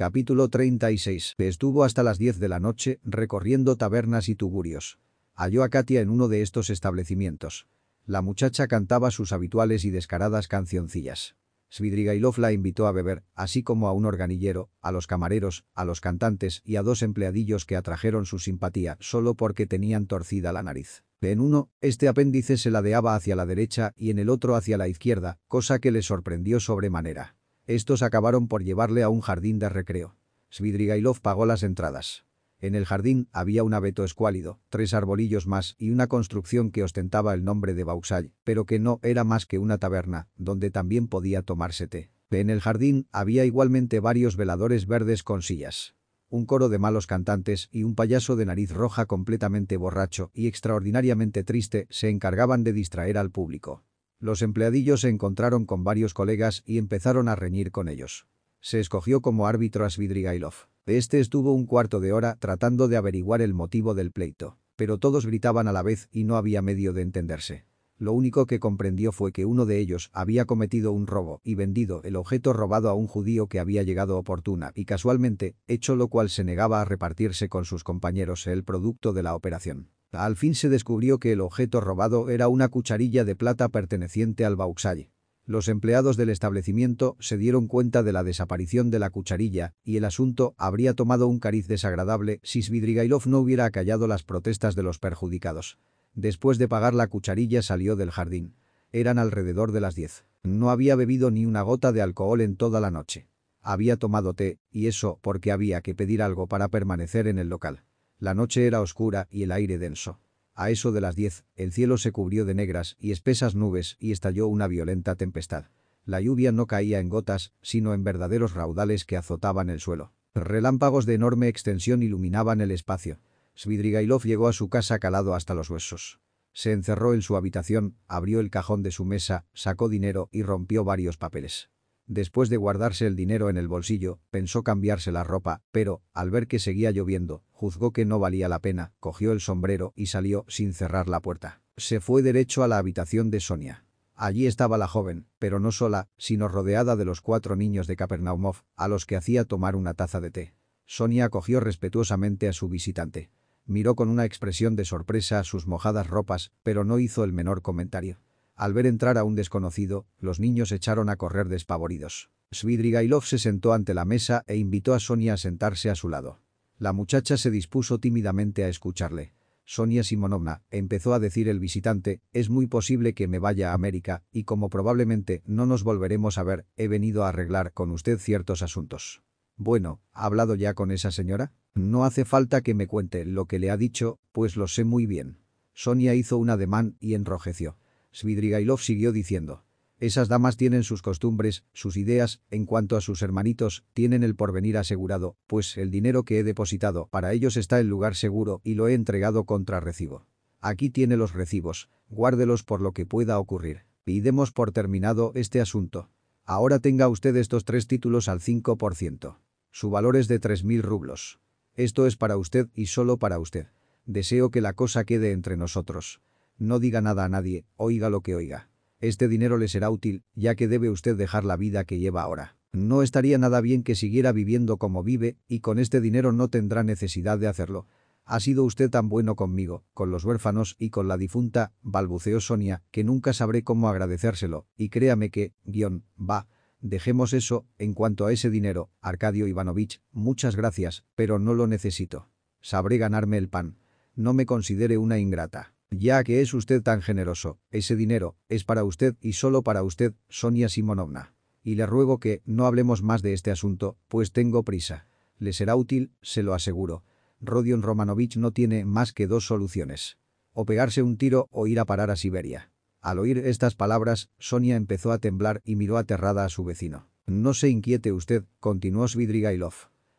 Capítulo 36. Estuvo hasta las 10 de la noche recorriendo tabernas y tugurios. Halló a Katia en uno de estos establecimientos. La muchacha cantaba sus habituales y descaradas cancioncillas. Svidrigailov la invitó a beber, así como a un organillero, a los camareros, a los cantantes y a dos empleadillos que atrajeron su simpatía solo porque tenían torcida la nariz. En uno, este apéndice se ladeaba hacia la derecha y en el otro hacia la izquierda, cosa que le sorprendió sobremanera. Estos acabaron por llevarle a un jardín de recreo. Svidrigailov pagó las entradas. En el jardín había un abeto escuálido, tres arbolillos más y una construcción que ostentaba el nombre de Bauxall, pero que no era más que una taberna, donde también podía tomarse té. En el jardín había igualmente varios veladores verdes con sillas. Un coro de malos cantantes y un payaso de nariz roja completamente borracho y extraordinariamente triste se encargaban de distraer al público. Los empleadillos se encontraron con varios colegas y empezaron a reñir con ellos. Se escogió como árbitro a Svidrigailov. Este estuvo un cuarto de hora tratando de averiguar el motivo del pleito, pero todos gritaban a la vez y no había medio de entenderse. Lo único que comprendió fue que uno de ellos había cometido un robo y vendido el objeto robado a un judío que había llegado oportuna y casualmente, hecho lo cual se negaba a repartirse con sus compañeros el producto de la operación. Al fin se descubrió que el objeto robado era una cucharilla de plata perteneciente al Vauxhall. Los empleados del establecimiento se dieron cuenta de la desaparición de la cucharilla y el asunto habría tomado un cariz desagradable si Svidrigailov no hubiera acallado las protestas de los perjudicados. Después de pagar la cucharilla salió del jardín. Eran alrededor de las diez. No había bebido ni una gota de alcohol en toda la noche. Había tomado té, y eso porque había que pedir algo para permanecer en el local. La noche era oscura y el aire denso. A eso de las diez, el cielo se cubrió de negras y espesas nubes y estalló una violenta tempestad. La lluvia no caía en gotas, sino en verdaderos raudales que azotaban el suelo. Relámpagos de enorme extensión iluminaban el espacio. Svidrigailov llegó a su casa calado hasta los huesos. Se encerró en su habitación, abrió el cajón de su mesa, sacó dinero y rompió varios papeles. Después de guardarse el dinero en el bolsillo, pensó cambiarse la ropa, pero, al ver que seguía lloviendo, juzgó que no valía la pena, cogió el sombrero y salió sin cerrar la puerta. Se fue derecho a la habitación de Sonia. Allí estaba la joven, pero no sola, sino rodeada de los cuatro niños de Capernaumov, a los que hacía tomar una taza de té. Sonia acogió respetuosamente a su visitante. Miró con una expresión de sorpresa sus mojadas ropas, pero no hizo el menor comentario. Al ver entrar a un desconocido, los niños echaron a correr despavoridos. Svidrigailov se sentó ante la mesa e invitó a Sonia a sentarse a su lado. La muchacha se dispuso tímidamente a escucharle. Sonia Simonovna, empezó a decir el visitante, es muy posible que me vaya a América, y como probablemente no nos volveremos a ver, he venido a arreglar con usted ciertos asuntos. Bueno, ¿ha hablado ya con esa señora? No hace falta que me cuente lo que le ha dicho, pues lo sé muy bien. Sonia hizo un ademán y enrojeció. Svidrigailov siguió diciendo. Esas damas tienen sus costumbres, sus ideas, en cuanto a sus hermanitos, tienen el porvenir asegurado, pues el dinero que he depositado para ellos está en lugar seguro y lo he entregado contra recibo. Aquí tiene los recibos, guárdelos por lo que pueda ocurrir. Y demos por terminado este asunto. Ahora tenga usted estos tres títulos al 5%. Su valor es de 3.000 rublos. Esto es para usted y solo para usted. Deseo que la cosa quede entre nosotros. No diga nada a nadie, oiga lo que oiga. Este dinero le será útil, ya que debe usted dejar la vida que lleva ahora. No estaría nada bien que siguiera viviendo como vive, y con este dinero no tendrá necesidad de hacerlo. Ha sido usted tan bueno conmigo, con los huérfanos y con la difunta, balbuceó Sonia, que nunca sabré cómo agradecérselo, y créame que, guion, va, dejemos eso, en cuanto a ese dinero, Arcadio Ivanovich, muchas gracias, pero no lo necesito. Sabré ganarme el pan. No me considere una ingrata. Ya que es usted tan generoso, ese dinero es para usted y solo para usted, Sonia Simonovna. Y le ruego que no hablemos más de este asunto, pues tengo prisa. Le será útil, se lo aseguro. Rodion Romanovich no tiene más que dos soluciones. O pegarse un tiro o ir a parar a Siberia. Al oír estas palabras, Sonia empezó a temblar y miró aterrada a su vecino. No se inquiete usted, continuó Svidrigailov.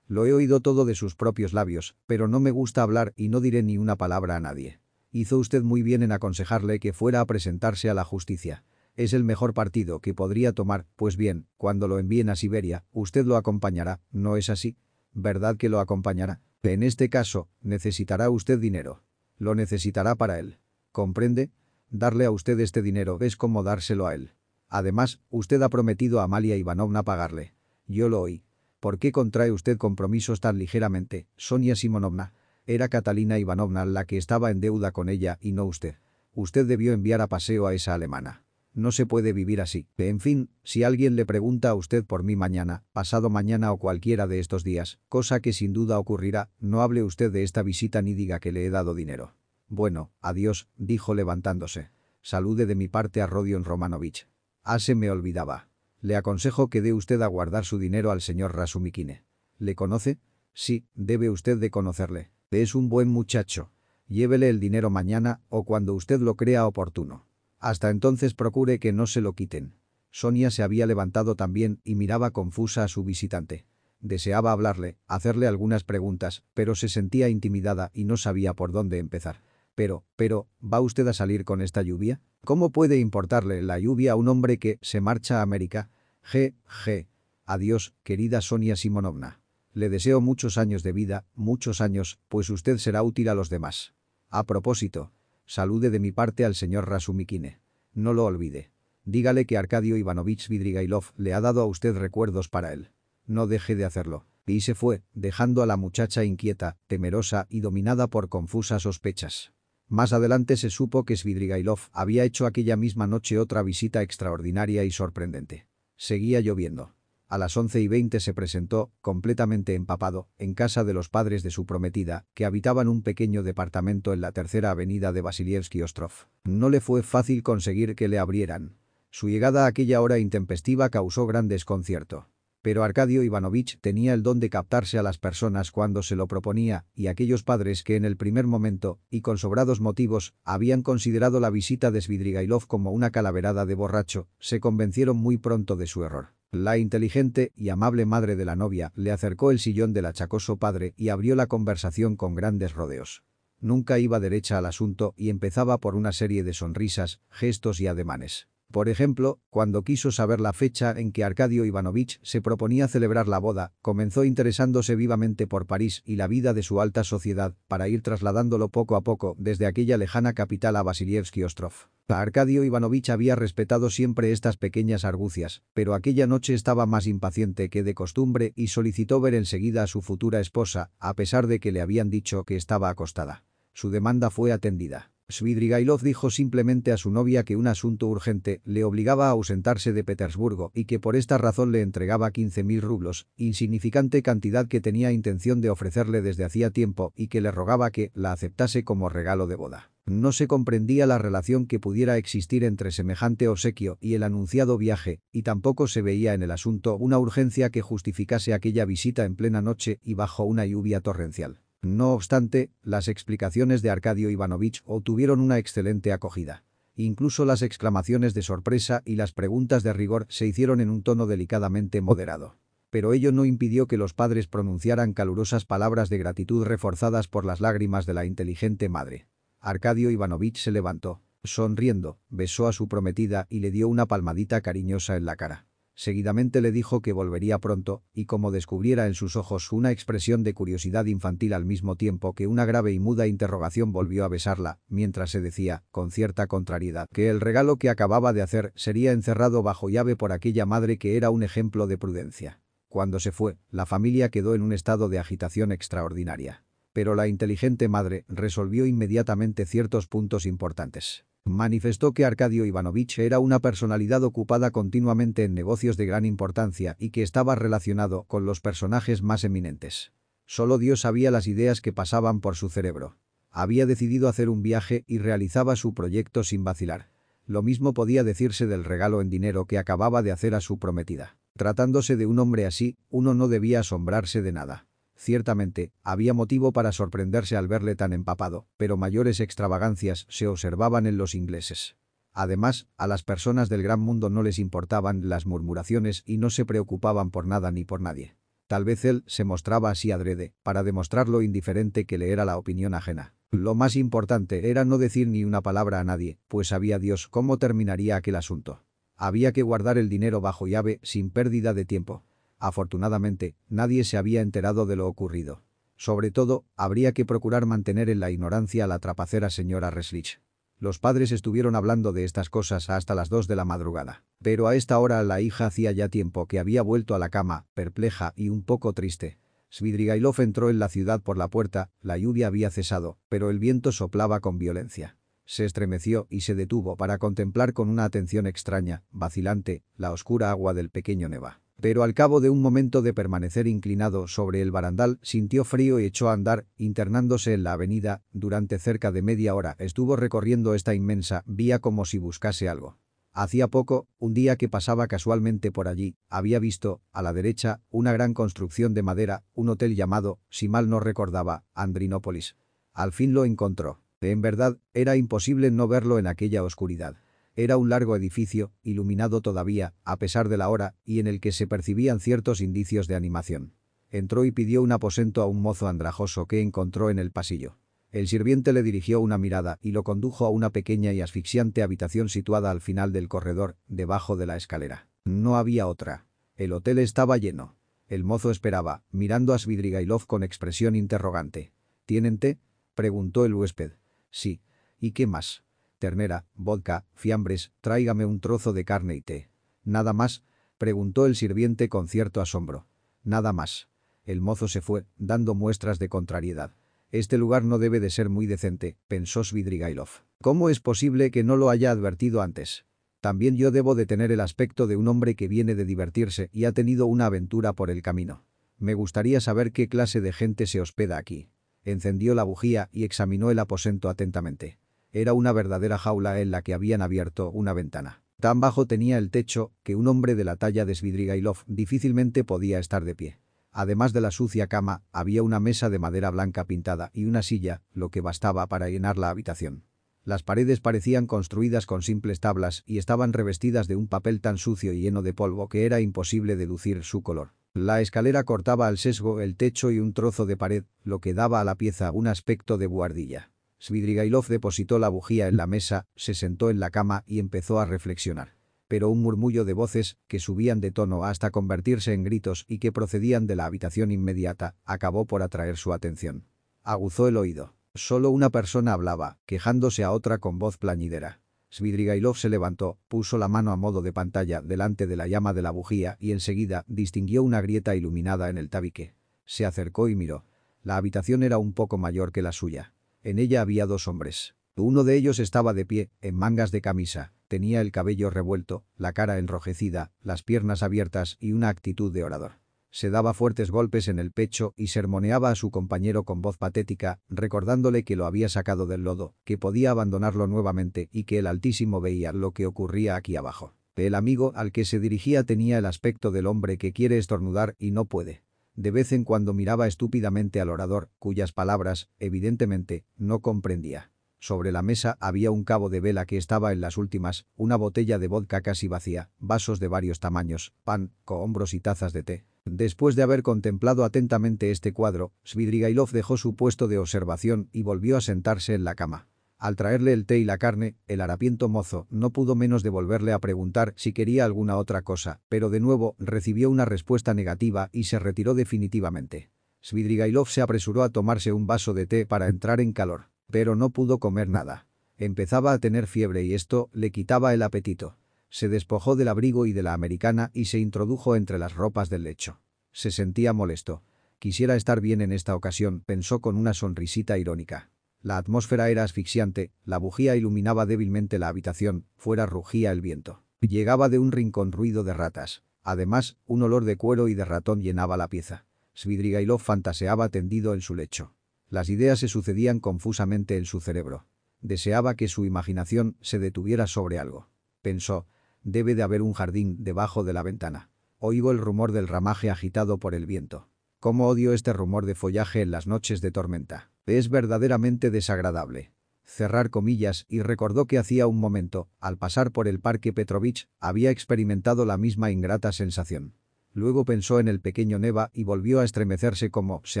Lo he oído todo de sus propios labios, pero no me gusta hablar y no diré ni una palabra a nadie. Hizo usted muy bien en aconsejarle que fuera a presentarse a la justicia. Es el mejor partido que podría tomar, pues bien, cuando lo envíen a Siberia, usted lo acompañará, ¿no es así? ¿Verdad que lo acompañará? En este caso, necesitará usted dinero. Lo necesitará para él. ¿Comprende? Darle a usted este dinero es como dárselo a él. Además, usted ha prometido a Amalia Ivanovna pagarle. Yo lo oí. ¿Por qué contrae usted compromisos tan ligeramente, Sonia Simonovna? Era Catalina Ivanovna la que estaba en deuda con ella y no usted. Usted debió enviar a paseo a esa alemana. No se puede vivir así. En fin, si alguien le pregunta a usted por mí mañana, pasado mañana o cualquiera de estos días, cosa que sin duda ocurrirá, no hable usted de esta visita ni diga que le he dado dinero. Bueno, adiós, dijo levantándose. Salude de mi parte a Rodion Romanovich. Ah, se me olvidaba. Le aconsejo que dé usted a guardar su dinero al señor Rasumikine. ¿Le conoce? Sí, debe usted de conocerle. Es un buen muchacho. Llévele el dinero mañana o cuando usted lo crea oportuno. Hasta entonces procure que no se lo quiten. Sonia se había levantado también y miraba confusa a su visitante. Deseaba hablarle, hacerle algunas preguntas, pero se sentía intimidada y no sabía por dónde empezar. Pero, pero, ¿va usted a salir con esta lluvia? ¿Cómo puede importarle la lluvia a un hombre que se marcha a América? G. G. Adiós, querida Sonia Simonovna. Le deseo muchos años de vida, muchos años, pues usted será útil a los demás. A propósito, Salude de mi parte al señor Rasumikine. No lo olvide. Dígale que Arcadio Ivanovich Vidrigailov le ha dado a usted recuerdos para él. No deje de hacerlo. Y se fue, dejando a la muchacha inquieta, temerosa y dominada por confusas sospechas. Más adelante se supo que Svidrigailov había hecho aquella misma noche otra visita extraordinaria y sorprendente. Seguía lloviendo. A las once y veinte se presentó, completamente empapado, en casa de los padres de su prometida, que habitaban un pequeño departamento en la tercera avenida de Vasilievsky Ostrov. No le fue fácil conseguir que le abrieran. Su llegada a aquella hora intempestiva causó gran desconcierto. Pero Arcadio Ivanovich tenía el don de captarse a las personas cuando se lo proponía, y aquellos padres que en el primer momento, y con sobrados motivos, habían considerado la visita de Svidrigailov como una calaverada de borracho, se convencieron muy pronto de su error. La inteligente y amable madre de la novia le acercó el sillón del achacoso padre y abrió la conversación con grandes rodeos. Nunca iba derecha al asunto y empezaba por una serie de sonrisas, gestos y ademanes. Por ejemplo, cuando quiso saber la fecha en que Arcadio Ivanovich se proponía celebrar la boda, comenzó interesándose vivamente por París y la vida de su alta sociedad, para ir trasladándolo poco a poco desde aquella lejana capital a Vasilievsky Ostrov. Arcadio Ivanovich había respetado siempre estas pequeñas argucias, pero aquella noche estaba más impaciente que de costumbre y solicitó ver enseguida a su futura esposa, a pesar de que le habían dicho que estaba acostada. Su demanda fue atendida. Svidrigailov dijo simplemente a su novia que un asunto urgente le obligaba a ausentarse de Petersburgo y que por esta razón le entregaba 15.000 rublos, insignificante cantidad que tenía intención de ofrecerle desde hacía tiempo y que le rogaba que la aceptase como regalo de boda. No se comprendía la relación que pudiera existir entre semejante obsequio y el anunciado viaje, y tampoco se veía en el asunto una urgencia que justificase aquella visita en plena noche y bajo una lluvia torrencial. No obstante, las explicaciones de Arcadio Ivanovich obtuvieron una excelente acogida. Incluso las exclamaciones de sorpresa y las preguntas de rigor se hicieron en un tono delicadamente moderado. Pero ello no impidió que los padres pronunciaran calurosas palabras de gratitud reforzadas por las lágrimas de la inteligente madre. Arcadio Ivanovich se levantó. Sonriendo, besó a su prometida y le dio una palmadita cariñosa en la cara. Seguidamente le dijo que volvería pronto, y como descubriera en sus ojos una expresión de curiosidad infantil al mismo tiempo que una grave y muda interrogación volvió a besarla, mientras se decía, con cierta contrariedad, que el regalo que acababa de hacer sería encerrado bajo llave por aquella madre que era un ejemplo de prudencia. Cuando se fue, la familia quedó en un estado de agitación extraordinaria. Pero la inteligente madre resolvió inmediatamente ciertos puntos importantes. Manifestó que Arcadio Ivanovich era una personalidad ocupada continuamente en negocios de gran importancia y que estaba relacionado con los personajes más eminentes. Solo Dios sabía las ideas que pasaban por su cerebro. Había decidido hacer un viaje y realizaba su proyecto sin vacilar. Lo mismo podía decirse del regalo en dinero que acababa de hacer a su prometida. Tratándose de un hombre así, uno no debía asombrarse de nada. Ciertamente, había motivo para sorprenderse al verle tan empapado, pero mayores extravagancias se observaban en los ingleses. Además, a las personas del gran mundo no les importaban las murmuraciones y no se preocupaban por nada ni por nadie. Tal vez él se mostraba así adrede, para demostrar lo indiferente que le era la opinión ajena. Lo más importante era no decir ni una palabra a nadie, pues sabía Dios cómo terminaría aquel asunto. Había que guardar el dinero bajo llave sin pérdida de tiempo. Afortunadamente, nadie se había enterado de lo ocurrido. Sobre todo, habría que procurar mantener en la ignorancia a la trapacera señora Reslich. Los padres estuvieron hablando de estas cosas hasta las dos de la madrugada. Pero a esta hora la hija hacía ya tiempo que había vuelto a la cama, perpleja y un poco triste. Svidrigailov entró en la ciudad por la puerta, la lluvia había cesado, pero el viento soplaba con violencia. Se estremeció y se detuvo para contemplar con una atención extraña, vacilante, la oscura agua del pequeño Neva. Pero al cabo de un momento de permanecer inclinado sobre el barandal, sintió frío y echó a andar, internándose en la avenida, durante cerca de media hora estuvo recorriendo esta inmensa vía como si buscase algo. Hacía poco, un día que pasaba casualmente por allí, había visto, a la derecha, una gran construcción de madera, un hotel llamado, si mal no recordaba, Andrinópolis. Al fin lo encontró. En verdad, era imposible no verlo en aquella oscuridad. Era un largo edificio, iluminado todavía, a pesar de la hora, y en el que se percibían ciertos indicios de animación. Entró y pidió un aposento a un mozo andrajoso que encontró en el pasillo. El sirviente le dirigió una mirada y lo condujo a una pequeña y asfixiante habitación situada al final del corredor, debajo de la escalera. No había otra. El hotel estaba lleno. El mozo esperaba, mirando a Svidrigailov con expresión interrogante. ¿Tienen té? preguntó el huésped. Sí. ¿Y qué más? Ternera, vodka, fiambres, tráigame un trozo de carne y té. ¿Nada más? preguntó el sirviente con cierto asombro. Nada más. El mozo se fue, dando muestras de contrariedad. Este lugar no debe de ser muy decente, pensó Svidrigailov. ¿Cómo es posible que no lo haya advertido antes? También yo debo de tener el aspecto de un hombre que viene de divertirse y ha tenido una aventura por el camino. Me gustaría saber qué clase de gente se hospeda aquí. Encendió la bujía y examinó el aposento atentamente. Era una verdadera jaula en la que habían abierto una ventana. Tan bajo tenía el techo que un hombre de la talla de Svidrigailov difícilmente podía estar de pie. Además de la sucia cama, había una mesa de madera blanca pintada y una silla, lo que bastaba para llenar la habitación. Las paredes parecían construidas con simples tablas y estaban revestidas de un papel tan sucio y lleno de polvo que era imposible deducir su color. La escalera cortaba al sesgo el techo y un trozo de pared, lo que daba a la pieza un aspecto de buhardilla. Svidrigailov depositó la bujía en la mesa, se sentó en la cama y empezó a reflexionar. Pero un murmullo de voces, que subían de tono hasta convertirse en gritos y que procedían de la habitación inmediata, acabó por atraer su atención. Aguzó el oído. Solo una persona hablaba, quejándose a otra con voz plañidera. Svidrigailov se levantó, puso la mano a modo de pantalla delante de la llama de la bujía y enseguida distinguió una grieta iluminada en el tabique. Se acercó y miró. La habitación era un poco mayor que la suya. En ella había dos hombres. Uno de ellos estaba de pie, en mangas de camisa, tenía el cabello revuelto, la cara enrojecida, las piernas abiertas y una actitud de orador. Se daba fuertes golpes en el pecho y sermoneaba a su compañero con voz patética, recordándole que lo había sacado del lodo, que podía abandonarlo nuevamente y que el Altísimo veía lo que ocurría aquí abajo. El amigo al que se dirigía tenía el aspecto del hombre que quiere estornudar y no puede. De vez en cuando miraba estúpidamente al orador, cuyas palabras, evidentemente, no comprendía. Sobre la mesa había un cabo de vela que estaba en las últimas, una botella de vodka casi vacía, vasos de varios tamaños, pan, cohombros y tazas de té. Después de haber contemplado atentamente este cuadro, Svidrigailov dejó su puesto de observación y volvió a sentarse en la cama. Al traerle el té y la carne, el harapiento mozo no pudo menos de volverle a preguntar si quería alguna otra cosa, pero de nuevo recibió una respuesta negativa y se retiró definitivamente. Svidrigailov se apresuró a tomarse un vaso de té para entrar en calor, pero no pudo comer nada. Empezaba a tener fiebre y esto le quitaba el apetito. Se despojó del abrigo y de la americana y se introdujo entre las ropas del lecho. Se sentía molesto. Quisiera estar bien en esta ocasión, pensó con una sonrisita irónica. La atmósfera era asfixiante, la bujía iluminaba débilmente la habitación, fuera rugía el viento. Llegaba de un rincón ruido de ratas. Además, un olor de cuero y de ratón llenaba la pieza. Svidrigailov fantaseaba tendido en su lecho. Las ideas se sucedían confusamente en su cerebro. Deseaba que su imaginación se detuviera sobre algo. Pensó, debe de haber un jardín debajo de la ventana. Oigo el rumor del ramaje agitado por el viento. Cómo odio este rumor de follaje en las noches de tormenta. Es verdaderamente desagradable. Cerrar comillas y recordó que hacía un momento, al pasar por el parque Petrovich, había experimentado la misma ingrata sensación. Luego pensó en el pequeño Neva y volvió a estremecerse como se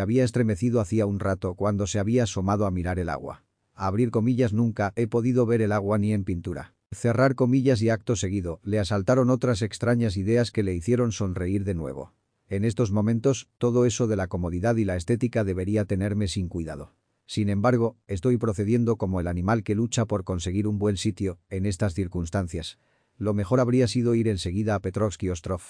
había estremecido hacía un rato cuando se había asomado a mirar el agua. Abrir comillas nunca he podido ver el agua ni en pintura. Cerrar comillas y acto seguido, le asaltaron otras extrañas ideas que le hicieron sonreír de nuevo. En estos momentos, todo eso de la comodidad y la estética debería tenerme sin cuidado. Sin embargo, estoy procediendo como el animal que lucha por conseguir un buen sitio, en estas circunstancias. Lo mejor habría sido ir enseguida a Petrovsky Ostrov.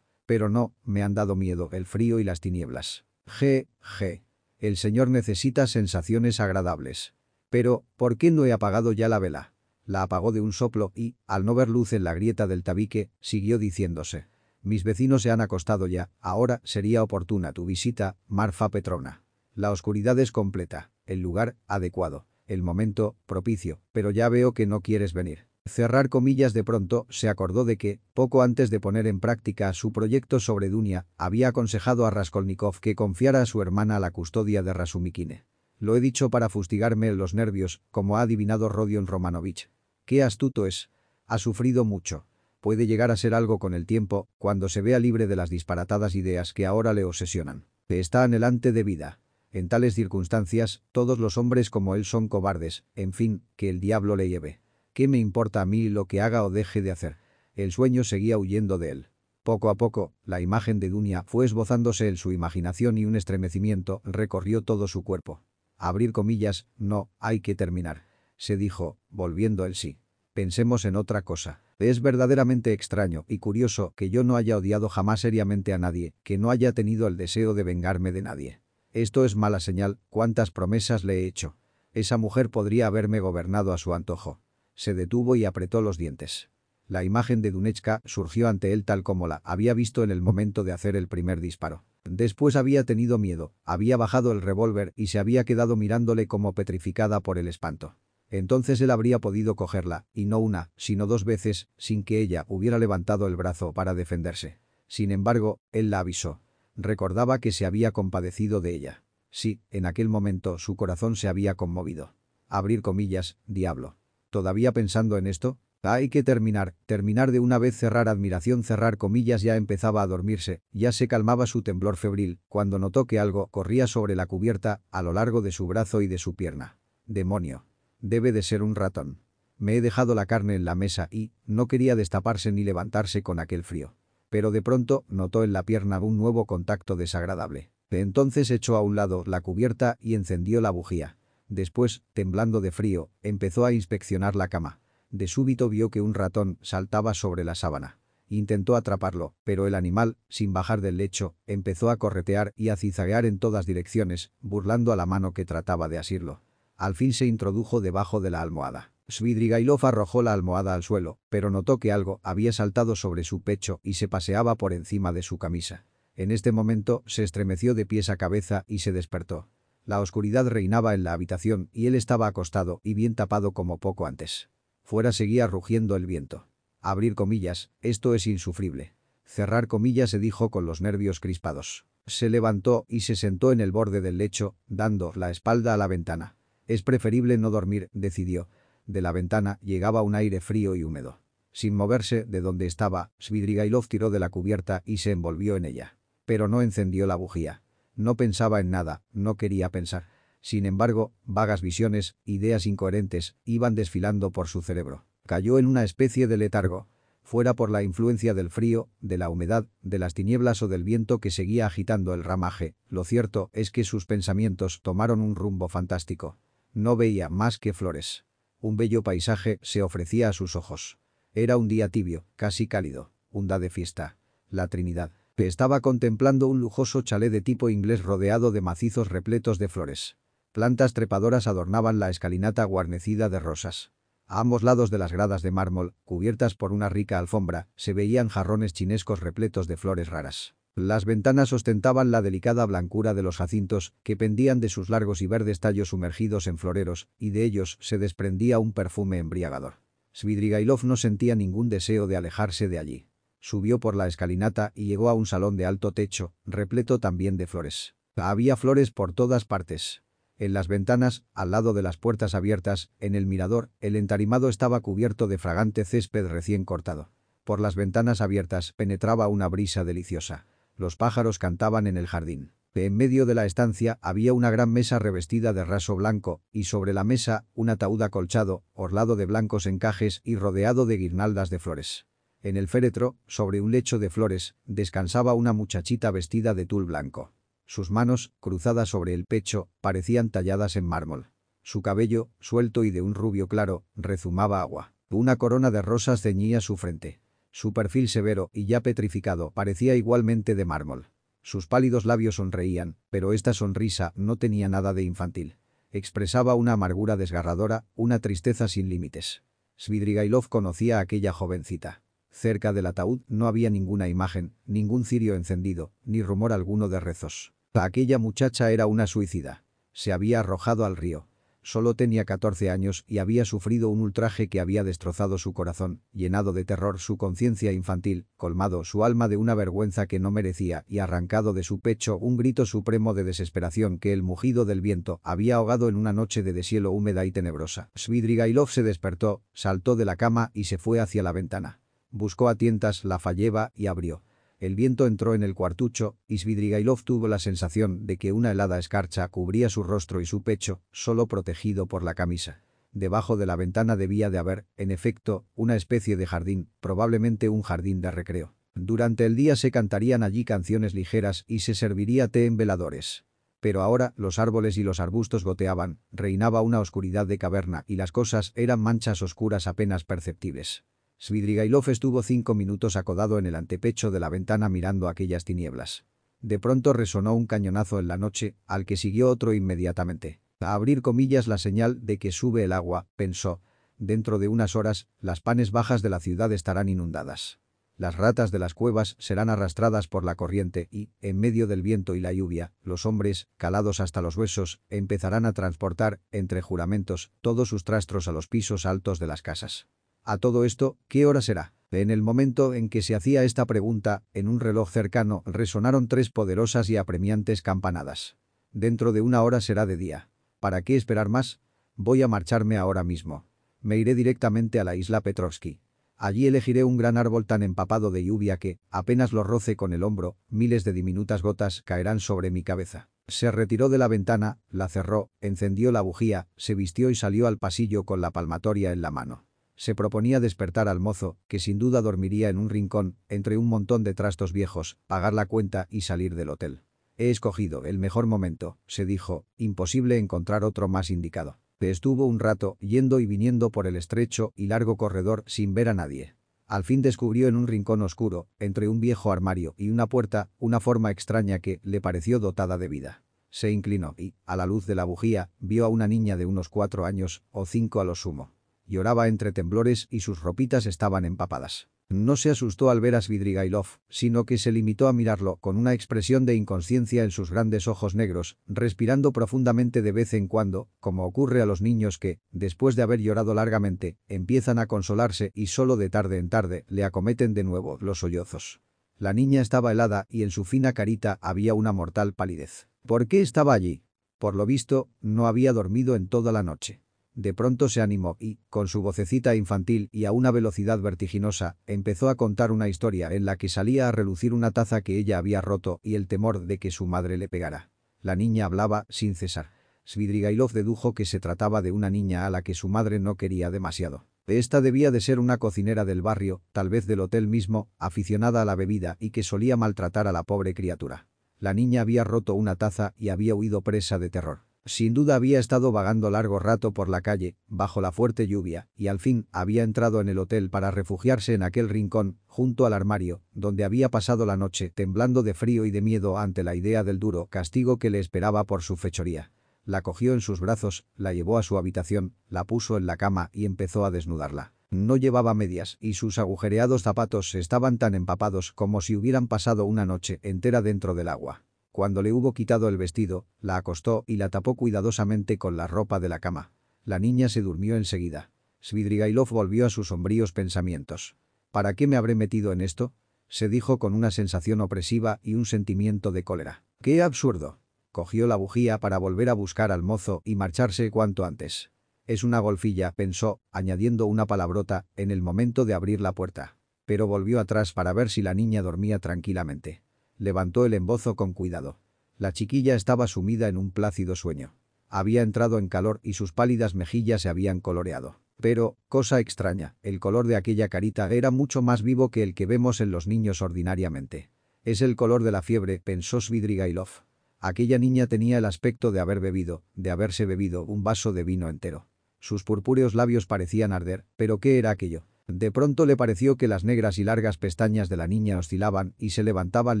Pero no, me han dado miedo el frío y las tinieblas. G. G. El señor necesita sensaciones agradables. Pero, ¿por qué no he apagado ya la vela? La apagó de un soplo y, al no ver luz en la grieta del tabique, siguió diciéndose. Mis vecinos se han acostado ya, ahora sería oportuna tu visita, Marfa Petrona. La oscuridad es completa, el lugar, adecuado, el momento, propicio, pero ya veo que no quieres venir. Cerrar comillas de pronto, se acordó de que, poco antes de poner en práctica su proyecto sobre Dunia, había aconsejado a Raskolnikov que confiara a su hermana la custodia de Rasumikine. Lo he dicho para fustigarme los nervios, como ha adivinado Rodion Romanovich. Qué astuto es. Ha sufrido mucho. Puede llegar a ser algo con el tiempo, cuando se vea libre de las disparatadas ideas que ahora le obsesionan. Está anhelante de vida. En tales circunstancias, todos los hombres como él son cobardes, en fin, que el diablo le lleve. ¿Qué me importa a mí lo que haga o deje de hacer? El sueño seguía huyendo de él. Poco a poco, la imagen de Dunia fue esbozándose en su imaginación y un estremecimiento recorrió todo su cuerpo. Abrir comillas, no, hay que terminar. Se dijo, volviendo el sí. Pensemos en otra cosa. Es verdaderamente extraño y curioso que yo no haya odiado jamás seriamente a nadie, que no haya tenido el deseo de vengarme de nadie. Esto es mala señal, cuántas promesas le he hecho. Esa mujer podría haberme gobernado a su antojo. Se detuvo y apretó los dientes. La imagen de Dunechka surgió ante él tal como la había visto en el momento de hacer el primer disparo. Después había tenido miedo, había bajado el revólver y se había quedado mirándole como petrificada por el espanto. Entonces él habría podido cogerla, y no una, sino dos veces, sin que ella hubiera levantado el brazo para defenderse. Sin embargo, él la avisó. Recordaba que se había compadecido de ella. Sí, en aquel momento su corazón se había conmovido. Abrir comillas, diablo. ¿Todavía pensando en esto? Hay que terminar, terminar de una vez cerrar admiración cerrar comillas ya empezaba a dormirse, ya se calmaba su temblor febril, cuando notó que algo corría sobre la cubierta, a lo largo de su brazo y de su pierna. Demonio. Debe de ser un ratón. Me he dejado la carne en la mesa y, no quería destaparse ni levantarse con aquel frío. Pero de pronto, notó en la pierna un nuevo contacto desagradable. De entonces echó a un lado la cubierta y encendió la bujía. Después, temblando de frío, empezó a inspeccionar la cama. De súbito vio que un ratón saltaba sobre la sábana. Intentó atraparlo, pero el animal, sin bajar del lecho, empezó a corretear y a cizaguear en todas direcciones, burlando a la mano que trataba de asirlo. Al fin se introdujo debajo de la almohada. Svidrigailov arrojó la almohada al suelo, pero notó que algo había saltado sobre su pecho y se paseaba por encima de su camisa. En este momento se estremeció de pies a cabeza y se despertó. La oscuridad reinaba en la habitación y él estaba acostado y bien tapado como poco antes. Fuera seguía rugiendo el viento. Abrir comillas, esto es insufrible. Cerrar comillas se dijo con los nervios crispados. Se levantó y se sentó en el borde del lecho, dando la espalda a la ventana. Es preferible no dormir, decidió. De la ventana llegaba un aire frío y húmedo. Sin moverse de donde estaba, Svidrigailov tiró de la cubierta y se envolvió en ella. Pero no encendió la bujía. No pensaba en nada, no quería pensar. Sin embargo, vagas visiones, ideas incoherentes, iban desfilando por su cerebro. Cayó en una especie de letargo. Fuera por la influencia del frío, de la humedad, de las tinieblas o del viento que seguía agitando el ramaje, lo cierto es que sus pensamientos tomaron un rumbo fantástico. No veía más que flores. Un bello paisaje se ofrecía a sus ojos. Era un día tibio, casi cálido, un de fiesta. La Trinidad estaba contemplando un lujoso chalet de tipo inglés rodeado de macizos repletos de flores. Plantas trepadoras adornaban la escalinata guarnecida de rosas. A ambos lados de las gradas de mármol, cubiertas por una rica alfombra, se veían jarrones chinescos repletos de flores raras. Las ventanas ostentaban la delicada blancura de los jacintos que pendían de sus largos y verdes tallos sumergidos en floreros, y de ellos se desprendía un perfume embriagador. Svidrigailov no sentía ningún deseo de alejarse de allí. Subió por la escalinata y llegó a un salón de alto techo, repleto también de flores. Había flores por todas partes. En las ventanas, al lado de las puertas abiertas, en el mirador, el entarimado estaba cubierto de fragante césped recién cortado. Por las ventanas abiertas penetraba una brisa deliciosa. Los pájaros cantaban en el jardín. En medio de la estancia había una gran mesa revestida de raso blanco, y sobre la mesa un ataúd acolchado, orlado de blancos encajes y rodeado de guirnaldas de flores. En el féretro, sobre un lecho de flores, descansaba una muchachita vestida de tul blanco. Sus manos, cruzadas sobre el pecho, parecían talladas en mármol. Su cabello, suelto y de un rubio claro, rezumaba agua. Una corona de rosas ceñía su frente. Su perfil severo y ya petrificado parecía igualmente de mármol. Sus pálidos labios sonreían, pero esta sonrisa no tenía nada de infantil. Expresaba una amargura desgarradora, una tristeza sin límites. Svidrigailov conocía a aquella jovencita. Cerca del ataúd no había ninguna imagen, ningún cirio encendido, ni rumor alguno de rezos. Aquella muchacha era una suicida. Se había arrojado al río. Solo tenía 14 años y había sufrido un ultraje que había destrozado su corazón, llenado de terror su conciencia infantil, colmado su alma de una vergüenza que no merecía y arrancado de su pecho un grito supremo de desesperación que el mugido del viento había ahogado en una noche de deshielo húmeda y tenebrosa. Svidrigailov se despertó, saltó de la cama y se fue hacia la ventana. Buscó a tientas la falleva y abrió. El viento entró en el cuartucho y Svidrigailov tuvo la sensación de que una helada escarcha cubría su rostro y su pecho, solo protegido por la camisa. Debajo de la ventana debía de haber, en efecto, una especie de jardín, probablemente un jardín de recreo. Durante el día se cantarían allí canciones ligeras y se serviría té en veladores. Pero ahora los árboles y los arbustos goteaban, reinaba una oscuridad de caverna y las cosas eran manchas oscuras apenas perceptibles. Svidrigailov estuvo cinco minutos acodado en el antepecho de la ventana mirando aquellas tinieblas. De pronto resonó un cañonazo en la noche, al que siguió otro inmediatamente. A abrir comillas la señal de que sube el agua, pensó. Dentro de unas horas, las panes bajas de la ciudad estarán inundadas. Las ratas de las cuevas serán arrastradas por la corriente y, en medio del viento y la lluvia, los hombres, calados hasta los huesos, empezarán a transportar, entre juramentos, todos sus trastros a los pisos altos de las casas. A todo esto, ¿qué hora será? En el momento en que se hacía esta pregunta, en un reloj cercano resonaron tres poderosas y apremiantes campanadas. Dentro de una hora será de día. ¿Para qué esperar más? Voy a marcharme ahora mismo. Me iré directamente a la isla Petrovsky. Allí elegiré un gran árbol tan empapado de lluvia que, apenas lo roce con el hombro, miles de diminutas gotas caerán sobre mi cabeza. Se retiró de la ventana, la cerró, encendió la bujía, se vistió y salió al pasillo con la palmatoria en la mano. Se proponía despertar al mozo, que sin duda dormiría en un rincón, entre un montón de trastos viejos, pagar la cuenta y salir del hotel. He escogido el mejor momento, se dijo, imposible encontrar otro más indicado. Estuvo un rato yendo y viniendo por el estrecho y largo corredor sin ver a nadie. Al fin descubrió en un rincón oscuro, entre un viejo armario y una puerta, una forma extraña que le pareció dotada de vida. Se inclinó y, a la luz de la bujía, vio a una niña de unos cuatro años o cinco a lo sumo. Lloraba entre temblores y sus ropitas estaban empapadas. No se asustó al ver a Svidrigailov, sino que se limitó a mirarlo con una expresión de inconsciencia en sus grandes ojos negros, respirando profundamente de vez en cuando, como ocurre a los niños que, después de haber llorado largamente, empiezan a consolarse y solo de tarde en tarde le acometen de nuevo los sollozos. La niña estaba helada y en su fina carita había una mortal palidez. ¿Por qué estaba allí? Por lo visto, no había dormido en toda la noche. De pronto se animó y, con su vocecita infantil y a una velocidad vertiginosa, empezó a contar una historia en la que salía a relucir una taza que ella había roto y el temor de que su madre le pegara. La niña hablaba sin cesar. Svidrigailov dedujo que se trataba de una niña a la que su madre no quería demasiado. Esta debía de ser una cocinera del barrio, tal vez del hotel mismo, aficionada a la bebida y que solía maltratar a la pobre criatura. La niña había roto una taza y había huido presa de terror. Sin duda había estado vagando largo rato por la calle, bajo la fuerte lluvia, y al fin había entrado en el hotel para refugiarse en aquel rincón, junto al armario, donde había pasado la noche temblando de frío y de miedo ante la idea del duro castigo que le esperaba por su fechoría. La cogió en sus brazos, la llevó a su habitación, la puso en la cama y empezó a desnudarla. No llevaba medias y sus agujereados zapatos estaban tan empapados como si hubieran pasado una noche entera dentro del agua. Cuando le hubo quitado el vestido, la acostó y la tapó cuidadosamente con la ropa de la cama. La niña se durmió enseguida. Svidrigailov volvió a sus sombríos pensamientos. ¿Para qué me habré metido en esto? Se dijo con una sensación opresiva y un sentimiento de cólera. ¡Qué absurdo! Cogió la bujía para volver a buscar al mozo y marcharse cuanto antes. Es una golfilla, pensó, añadiendo una palabrota, en el momento de abrir la puerta. Pero volvió atrás para ver si la niña dormía tranquilamente. Levantó el embozo con cuidado. La chiquilla estaba sumida en un plácido sueño. Había entrado en calor y sus pálidas mejillas se habían coloreado. Pero, cosa extraña, el color de aquella carita era mucho más vivo que el que vemos en los niños ordinariamente. Es el color de la fiebre, pensó Svidrigailov. Aquella niña tenía el aspecto de haber bebido, de haberse bebido un vaso de vino entero. Sus purpúreos labios parecían arder, pero ¿qué era aquello? De pronto le pareció que las negras y largas pestañas de la niña oscilaban y se levantaban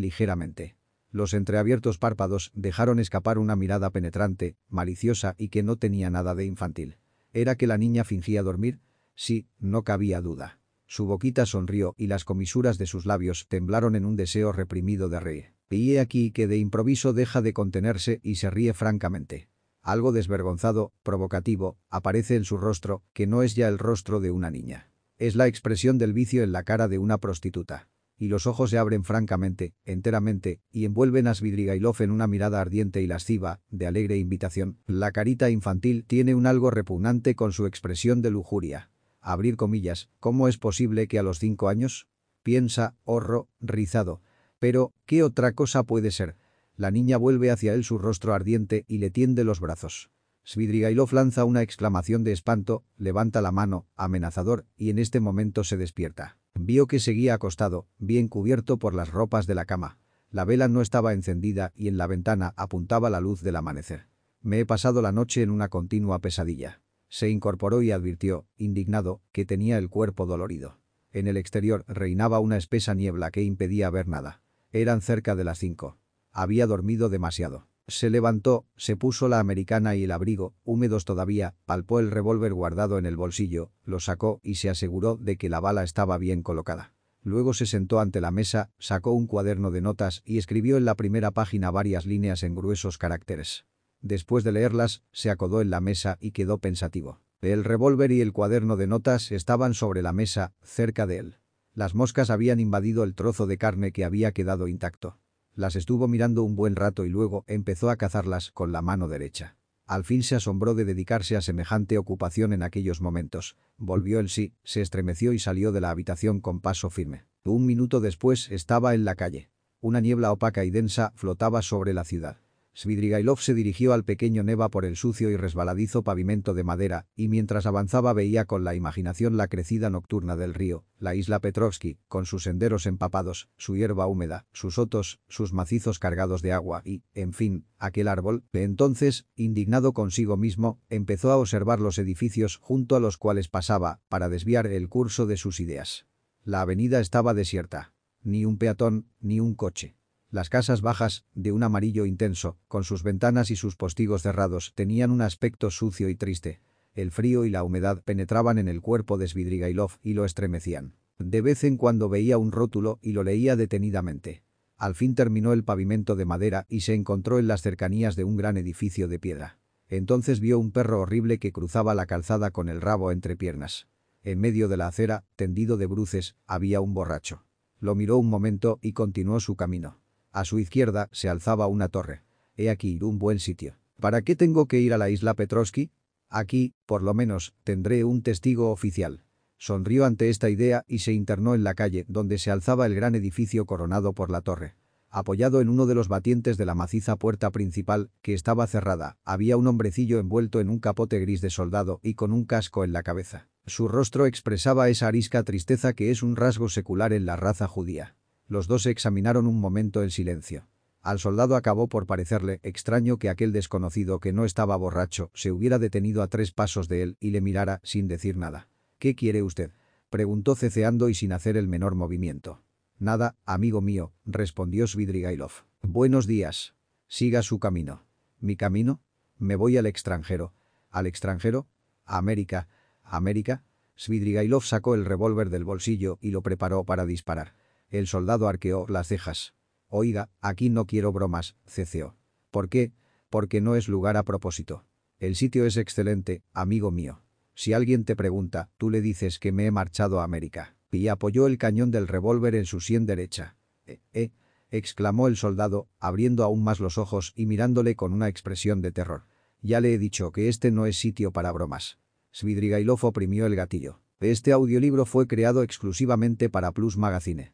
ligeramente. Los entreabiertos párpados dejaron escapar una mirada penetrante, maliciosa y que no tenía nada de infantil. ¿Era que la niña fingía dormir? Sí, no cabía duda. Su boquita sonrió y las comisuras de sus labios temblaron en un deseo reprimido de reír. Y aquí que de improviso deja de contenerse y se ríe francamente. Algo desvergonzado, provocativo, aparece en su rostro, que no es ya el rostro de una niña. Es la expresión del vicio en la cara de una prostituta. Y los ojos se abren francamente, enteramente, y envuelven a Svidrigailov en una mirada ardiente y lasciva, de alegre invitación. La carita infantil tiene un algo repugnante con su expresión de lujuria. Abrir comillas, ¿cómo es posible que a los cinco años? Piensa, horro, rizado, pero, ¿qué otra cosa puede ser? La niña vuelve hacia él su rostro ardiente y le tiende los brazos. Svidrigailov lanza una exclamación de espanto, levanta la mano, amenazador, y en este momento se despierta. Vio que seguía acostado, bien cubierto por las ropas de la cama. La vela no estaba encendida y en la ventana apuntaba la luz del amanecer. Me he pasado la noche en una continua pesadilla. Se incorporó y advirtió, indignado, que tenía el cuerpo dolorido. En el exterior reinaba una espesa niebla que impedía ver nada. Eran cerca de las cinco. Había dormido demasiado. Se levantó, se puso la americana y el abrigo, húmedos todavía, palpó el revólver guardado en el bolsillo, lo sacó y se aseguró de que la bala estaba bien colocada. Luego se sentó ante la mesa, sacó un cuaderno de notas y escribió en la primera página varias líneas en gruesos caracteres. Después de leerlas, se acodó en la mesa y quedó pensativo. El revólver y el cuaderno de notas estaban sobre la mesa, cerca de él. Las moscas habían invadido el trozo de carne que había quedado intacto. Las estuvo mirando un buen rato y luego empezó a cazarlas con la mano derecha. Al fin se asombró de dedicarse a semejante ocupación en aquellos momentos. Volvió en sí, se estremeció y salió de la habitación con paso firme. Un minuto después estaba en la calle. Una niebla opaca y densa flotaba sobre la ciudad. Svidrigailov se dirigió al pequeño Neva por el sucio y resbaladizo pavimento de madera, y mientras avanzaba veía con la imaginación la crecida nocturna del río, la isla Petrovsky, con sus senderos empapados, su hierba húmeda, sus sotos, sus macizos cargados de agua y, en fin, aquel árbol, que entonces, indignado consigo mismo, empezó a observar los edificios junto a los cuales pasaba, para desviar el curso de sus ideas. La avenida estaba desierta. Ni un peatón, ni un coche. Las casas bajas, de un amarillo intenso, con sus ventanas y sus postigos cerrados, tenían un aspecto sucio y triste. El frío y la humedad penetraban en el cuerpo de Svidrigailov y lo estremecían. De vez en cuando veía un rótulo y lo leía detenidamente. Al fin terminó el pavimento de madera y se encontró en las cercanías de un gran edificio de piedra. Entonces vio un perro horrible que cruzaba la calzada con el rabo entre piernas. En medio de la acera, tendido de bruces, había un borracho. Lo miró un momento y continuó su camino. A su izquierda se alzaba una torre. He aquí un buen sitio. ¿Para qué tengo que ir a la isla Petrovsky? Aquí, por lo menos, tendré un testigo oficial. Sonrió ante esta idea y se internó en la calle donde se alzaba el gran edificio coronado por la torre. Apoyado en uno de los batientes de la maciza puerta principal, que estaba cerrada, había un hombrecillo envuelto en un capote gris de soldado y con un casco en la cabeza. Su rostro expresaba esa arisca tristeza que es un rasgo secular en la raza judía. Los dos examinaron un momento en silencio. Al soldado acabó por parecerle extraño que aquel desconocido que no estaba borracho se hubiera detenido a tres pasos de él y le mirara sin decir nada. ¿Qué quiere usted? Preguntó ceceando y sin hacer el menor movimiento. Nada, amigo mío, respondió Svidrigailov. Buenos días. Siga su camino. ¿Mi camino? Me voy al extranjero. ¿Al extranjero? ¿A América? ¿América? Svidrigailov sacó el revólver del bolsillo y lo preparó para disparar. El soldado arqueó las cejas. Oiga, aquí no quiero bromas, ceceó. ¿Por qué? Porque no es lugar a propósito. El sitio es excelente, amigo mío. Si alguien te pregunta, tú le dices que me he marchado a América. Y apoyó el cañón del revólver en su sien derecha. Eh, eh, exclamó el soldado, abriendo aún más los ojos y mirándole con una expresión de terror. Ya le he dicho que este no es sitio para bromas. Svidrigailov oprimió el gatillo. Este audiolibro fue creado exclusivamente para Plus Magazine.